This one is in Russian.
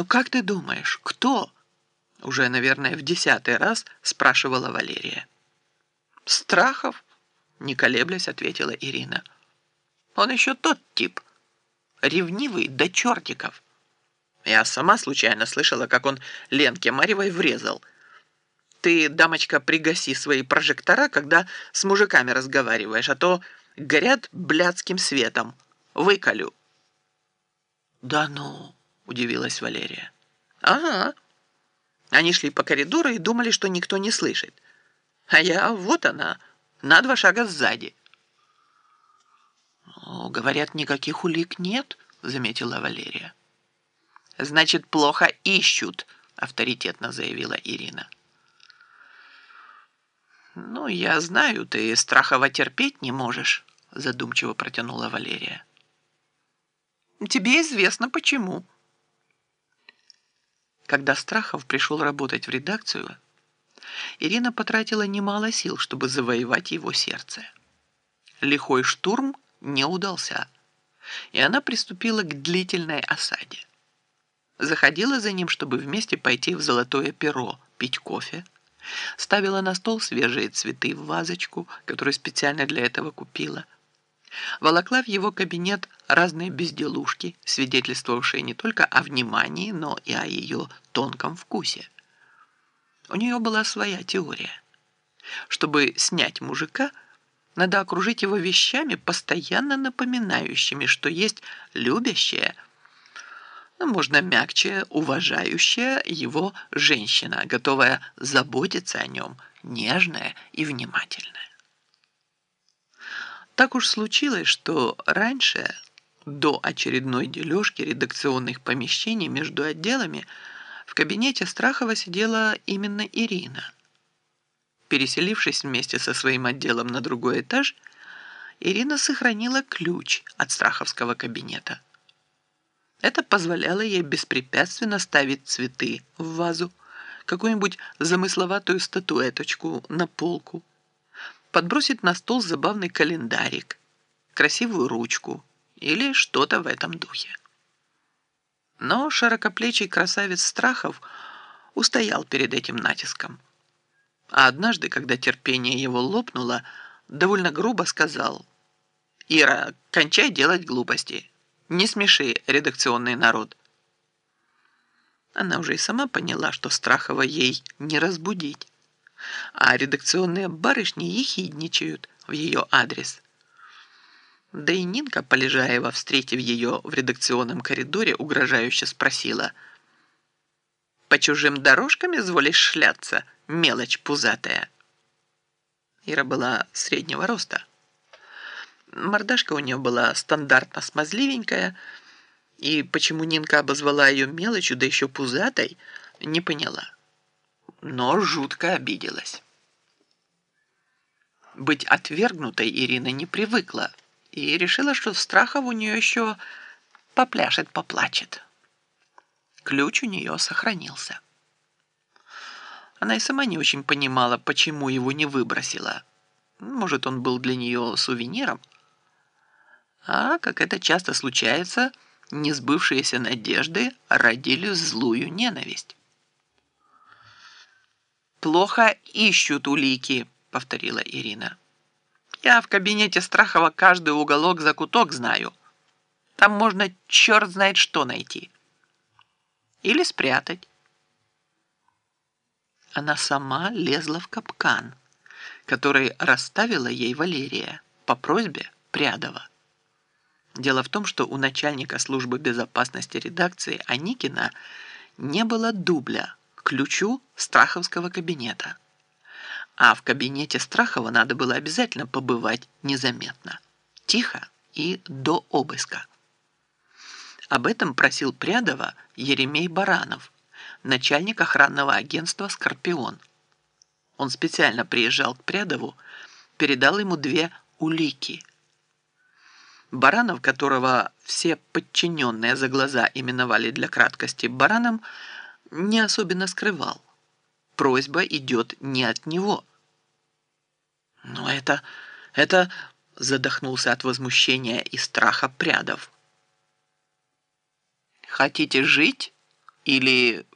«Ну как ты думаешь, кто?» Уже, наверное, в десятый раз спрашивала Валерия. «Страхов?» Не колеблясь, ответила Ирина. «Он еще тот тип. Ревнивый до чертиков. Я сама случайно слышала, как он Ленке Марьевой врезал. Ты, дамочка, пригаси свои прожектора, когда с мужиками разговариваешь, а то горят блядским светом. Выколю». «Да ну!» – удивилась Валерия. «Ага». Они шли по коридору и думали, что никто не слышит. А я, вот она, на два шага сзади. «Говорят, никаких улик нет», — заметила Валерия. «Значит, плохо ищут», — авторитетно заявила Ирина. «Ну, я знаю, ты Страхова терпеть не можешь», — задумчиво протянула Валерия. «Тебе известно, почему». Когда Страхов пришел работать в редакцию, Ирина потратила немало сил, чтобы завоевать его сердце. Лихой штурм не удался, и она приступила к длительной осаде. Заходила за ним, чтобы вместе пойти в золотое перо, пить кофе, ставила на стол свежие цветы в вазочку, которую специально для этого купила – волокла в его кабинет разные безделушки, свидетельствовавшие не только о внимании, но и о ее тонком вкусе. У нее была своя теория. Чтобы снять мужика, надо окружить его вещами, постоянно напоминающими, что есть любящая, ну, можно мягче, уважающая его женщина, готовая заботиться о нем, нежная и внимательная. Так уж случилось, что раньше, до очередной дележки редакционных помещений между отделами, в кабинете Страхова сидела именно Ирина. Переселившись вместе со своим отделом на другой этаж, Ирина сохранила ключ от страховского кабинета. Это позволяло ей беспрепятственно ставить цветы в вазу, какую-нибудь замысловатую статуэточку на полку, подбросить на стол забавный календарик, красивую ручку или что-то в этом духе. Но широкоплечий красавец Страхов устоял перед этим натиском. А однажды, когда терпение его лопнуло, довольно грубо сказал «Ира, кончай делать глупости. Не смеши редакционный народ». Она уже и сама поняла, что Страхова ей не разбудить а редакционные барышни ехидничают в ее адрес. Да и Нинка Полежаева, встретив ее в редакционном коридоре, угрожающе спросила «По чужим дорожкам изволишь шляться, мелочь пузатая?» Ира была среднего роста. Мордашка у нее была стандартно смазливенькая, и почему Нинка обозвала ее мелочью, да еще пузатой, не поняла но жутко обиделась. Быть отвергнутой Ирина не привыкла и решила, что страхов у нее еще попляшет, поплачет. Ключ у нее сохранился. Она и сама не очень понимала, почему его не выбросила. Может, он был для нее сувениром? А, как это часто случается, несбывшиеся надежды родили злую ненависть. «Плохо ищут улики», — повторила Ирина. «Я в кабинете Страхова каждый уголок закуток знаю. Там можно черт знает что найти. Или спрятать». Она сама лезла в капкан, который расставила ей Валерия по просьбе Прядова. Дело в том, что у начальника службы безопасности редакции Аникина не было дубля – ключу Страховского кабинета. А в кабинете Страхова надо было обязательно побывать незаметно, тихо и до обыска. Об этом просил Прядова Еремей Баранов, начальник охранного агентства «Скорпион». Он специально приезжал к Прядову, передал ему две улики. Баранов, которого все подчиненные за глаза именовали для краткости Бараном, не особенно скрывал. Просьба идет не от него. Но это... это... задохнулся от возмущения и страха прядов. «Хотите жить?» Или